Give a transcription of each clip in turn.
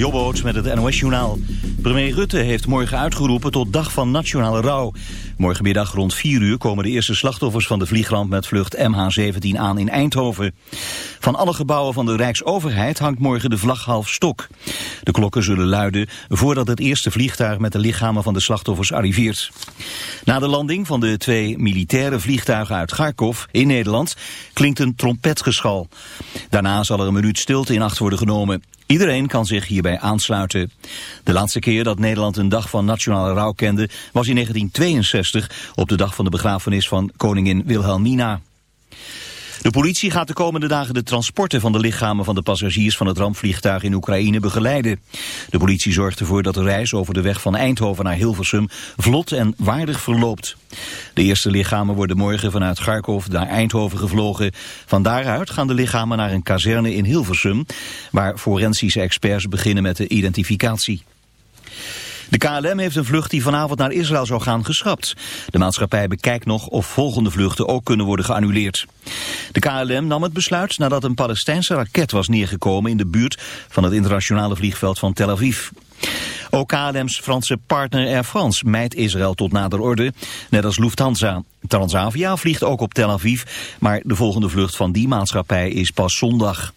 Jobboot met het NOS-journaal. Premier Rutte heeft morgen uitgeroepen tot dag van nationale rouw. Morgenmiddag rond 4 uur komen de eerste slachtoffers van de vliegramp met vlucht MH17 aan in Eindhoven. Van alle gebouwen van de Rijksoverheid hangt morgen de vlag half stok. De klokken zullen luiden voordat het eerste vliegtuig met de lichamen van de slachtoffers arriveert. Na de landing van de twee militaire vliegtuigen uit Kharkov in Nederland klinkt een trompetgeschal. Daarna zal er een minuut stilte in acht worden genomen. Iedereen kan zich hierbij aansluiten. De laatste keer dat Nederland een dag van nationale rouw kende was in 1962 op de dag van de begrafenis van koningin Wilhelmina. De politie gaat de komende dagen de transporten van de lichamen van de passagiers van het rampvliegtuig in Oekraïne begeleiden. De politie zorgt ervoor dat de reis over de weg van Eindhoven naar Hilversum vlot en waardig verloopt. De eerste lichamen worden morgen vanuit Kharkov naar Eindhoven gevlogen. Van daaruit gaan de lichamen naar een kazerne in Hilversum, waar forensische experts beginnen met de identificatie. De KLM heeft een vlucht die vanavond naar Israël zou gaan geschrapt. De maatschappij bekijkt nog of volgende vluchten ook kunnen worden geannuleerd. De KLM nam het besluit nadat een Palestijnse raket was neergekomen in de buurt van het internationale vliegveld van Tel Aviv. Ook KLM's Franse partner Air France mijt Israël tot nader orde, net als Lufthansa. Transavia vliegt ook op Tel Aviv, maar de volgende vlucht van die maatschappij is pas zondag.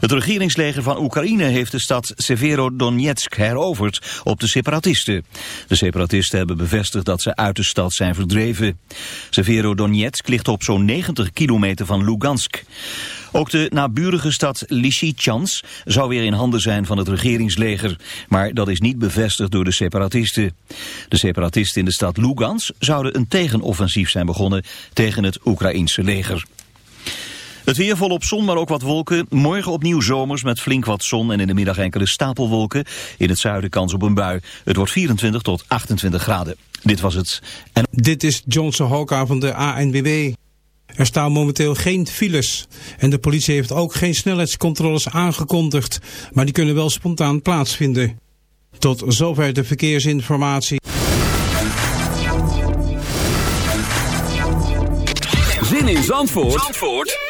Het regeringsleger van Oekraïne heeft de stad Severodonetsk heroverd op de separatisten. De separatisten hebben bevestigd dat ze uit de stad zijn verdreven. Severodonetsk ligt op zo'n 90 kilometer van Lugansk. Ook de naburige stad Lysychansk zou weer in handen zijn van het regeringsleger. Maar dat is niet bevestigd door de separatisten. De separatisten in de stad Lugansk zouden een tegenoffensief zijn begonnen tegen het Oekraïense leger. Het weer volop zon, maar ook wat wolken. Morgen opnieuw zomers met flink wat zon en in de middag enkele stapelwolken. In het zuiden kans op een bui. Het wordt 24 tot 28 graden. Dit was het. En... Dit is Johnson Hoka van de ANWB. Er staan momenteel geen files. En de politie heeft ook geen snelheidscontroles aangekondigd. Maar die kunnen wel spontaan plaatsvinden. Tot zover de verkeersinformatie. Zin in Zandvoort? Zandvoort?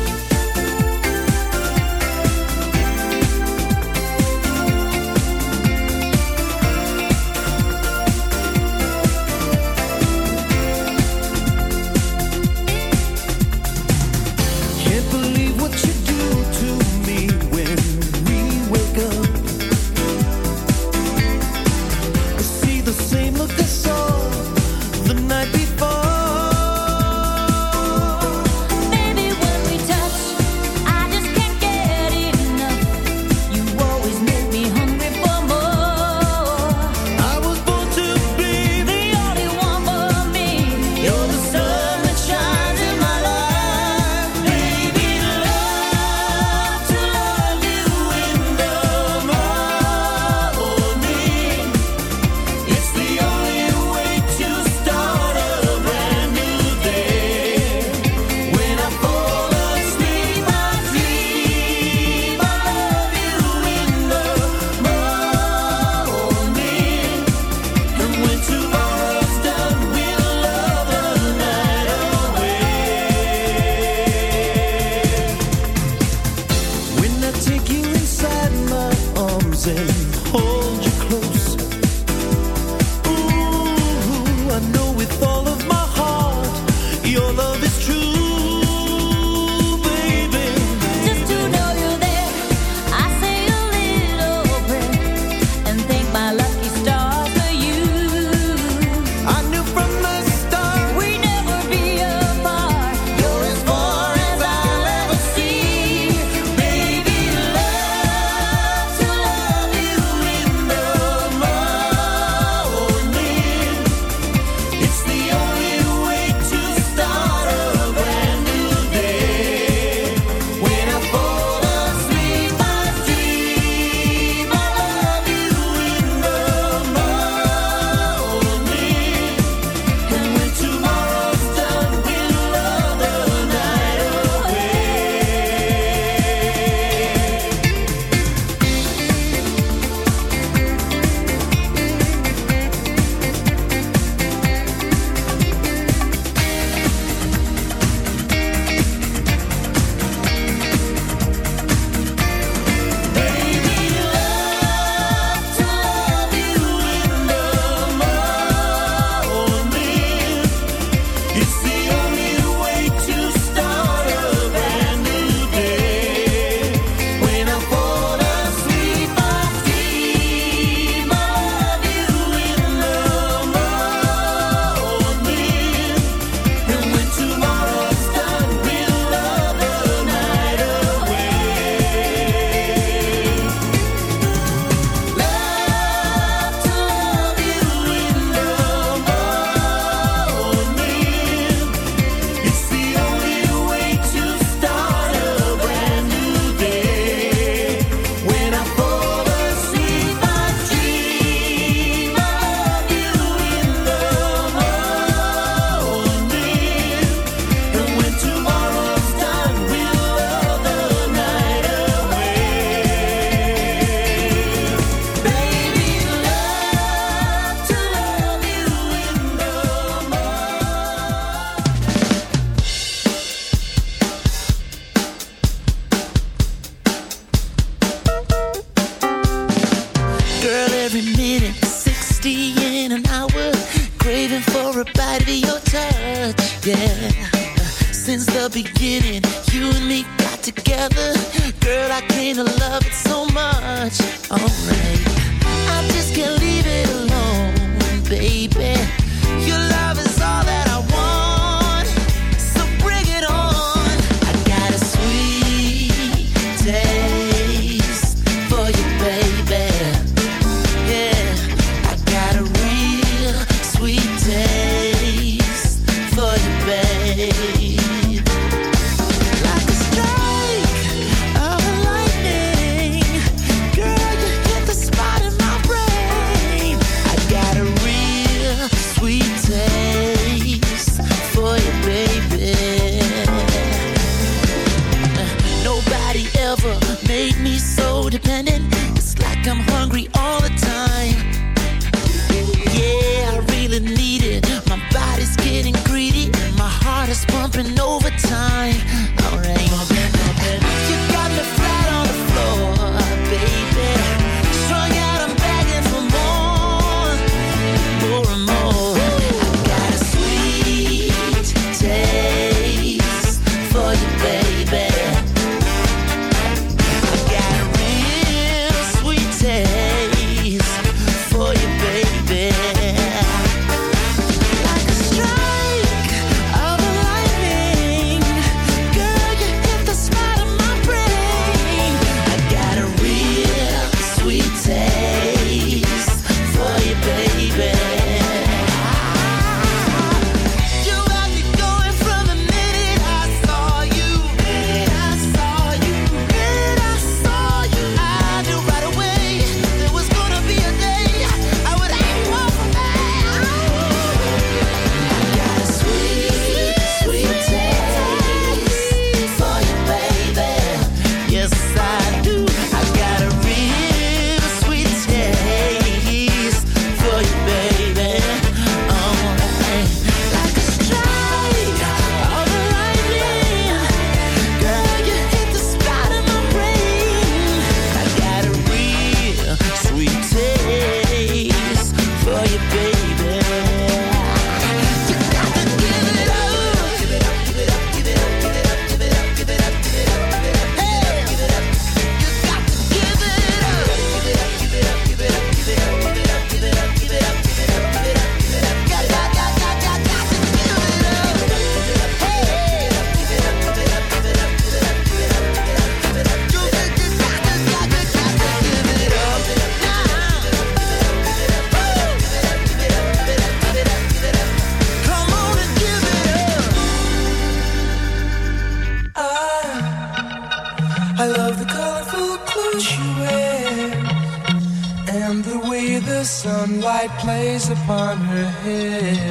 plays upon her head.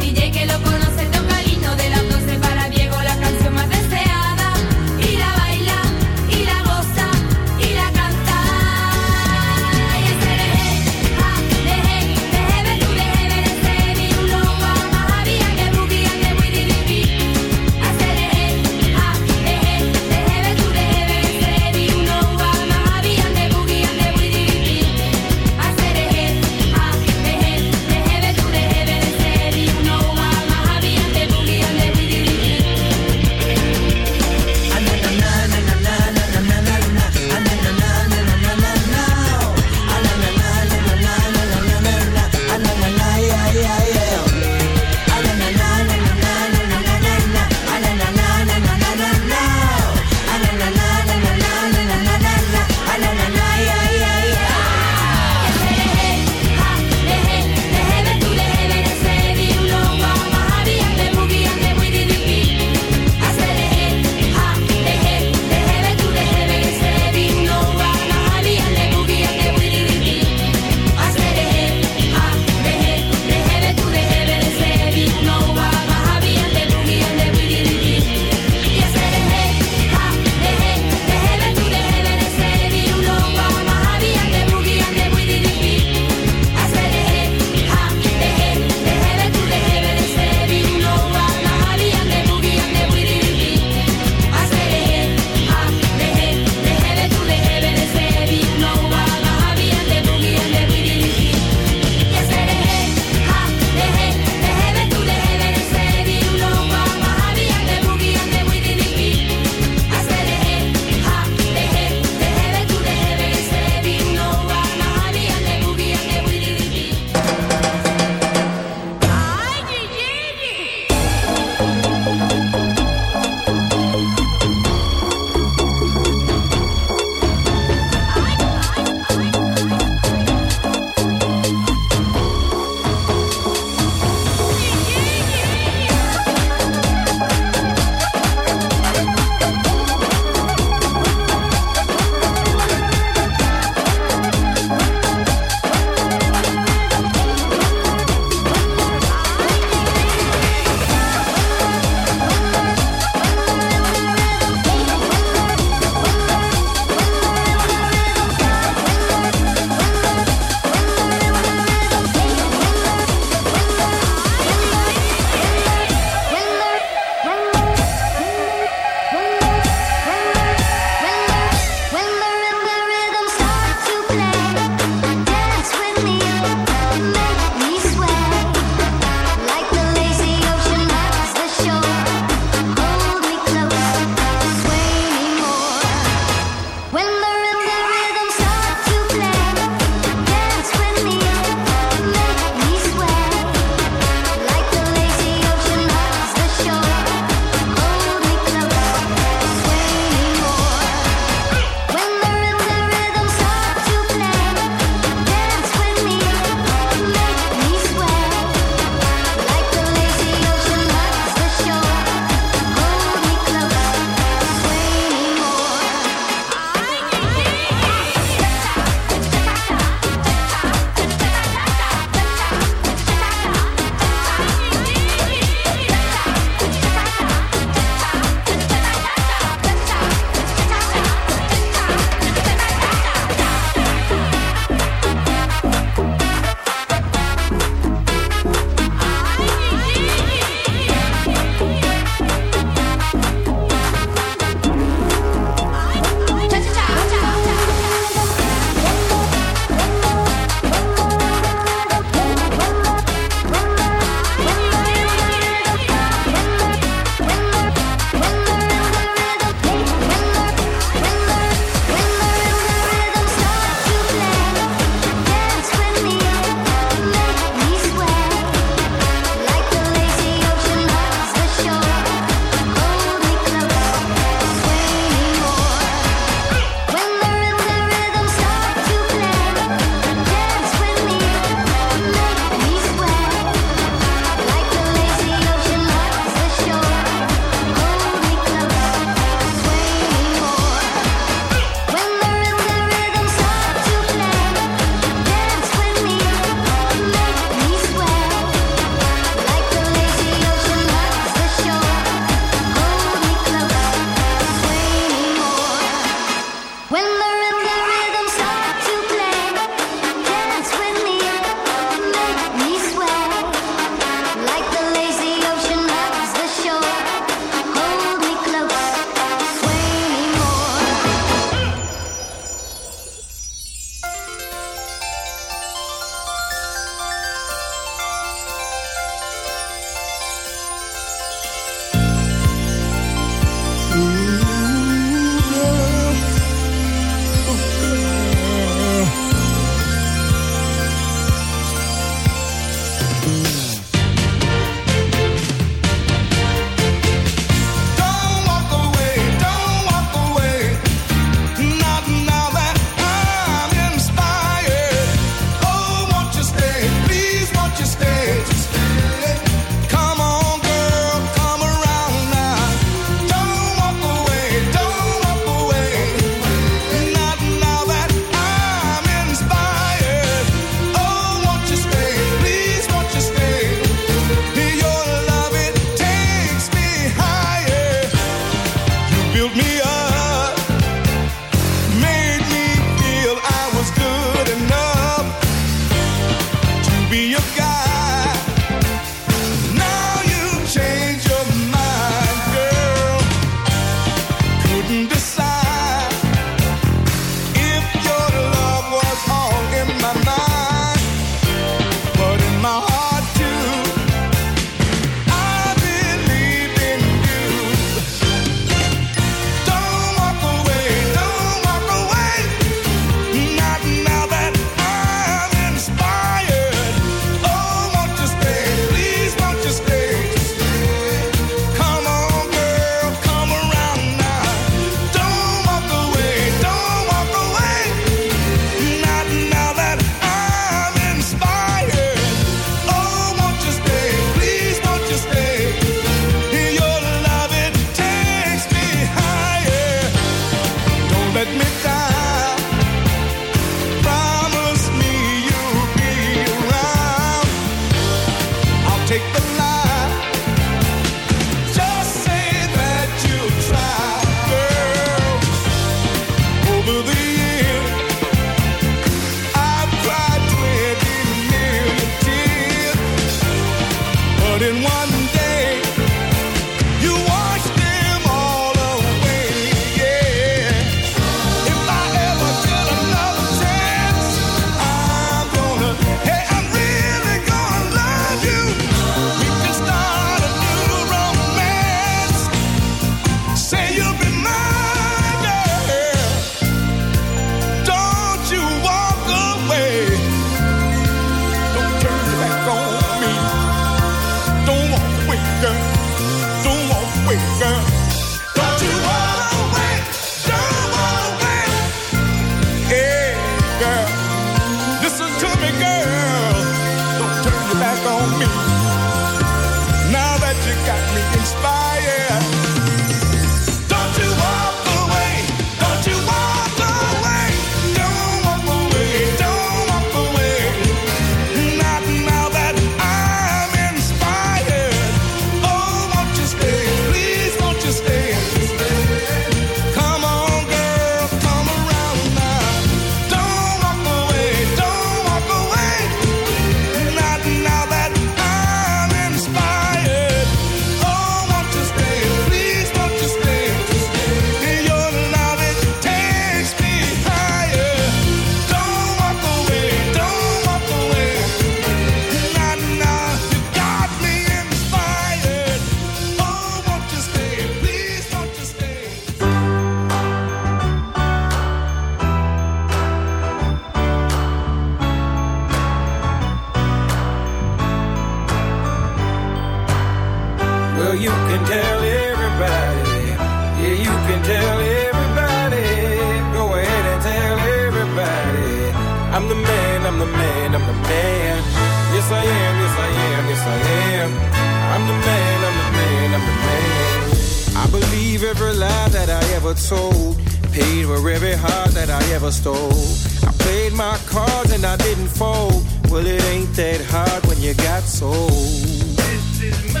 stole. I played my cards and I didn't fold. Well, it ain't that hard when you got sold. This is my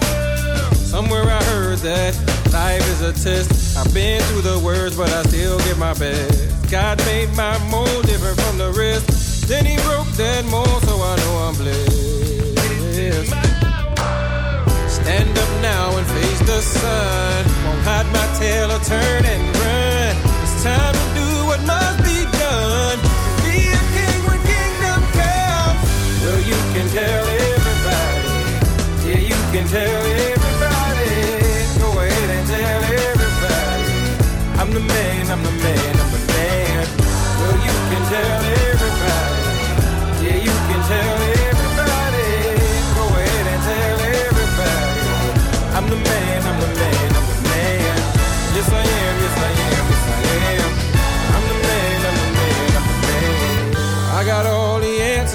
world. Somewhere I heard that life is a test. I've been through the worst, but I still get my best. God made my mold different from the rest. Then He broke that mold, so I know I'm blessed. This is my world. Stand up now and face the sun. Won't hide my tail or turn and run time to do what must be done. Be a king when kingdom comes. Well, you can tell everybody. Yeah, you can tell everybody. Go ahead and tell everybody. I'm the man, I'm the man, I'm the man. Well, you can tell everybody. Yeah, you can tell everybody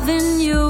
loving you.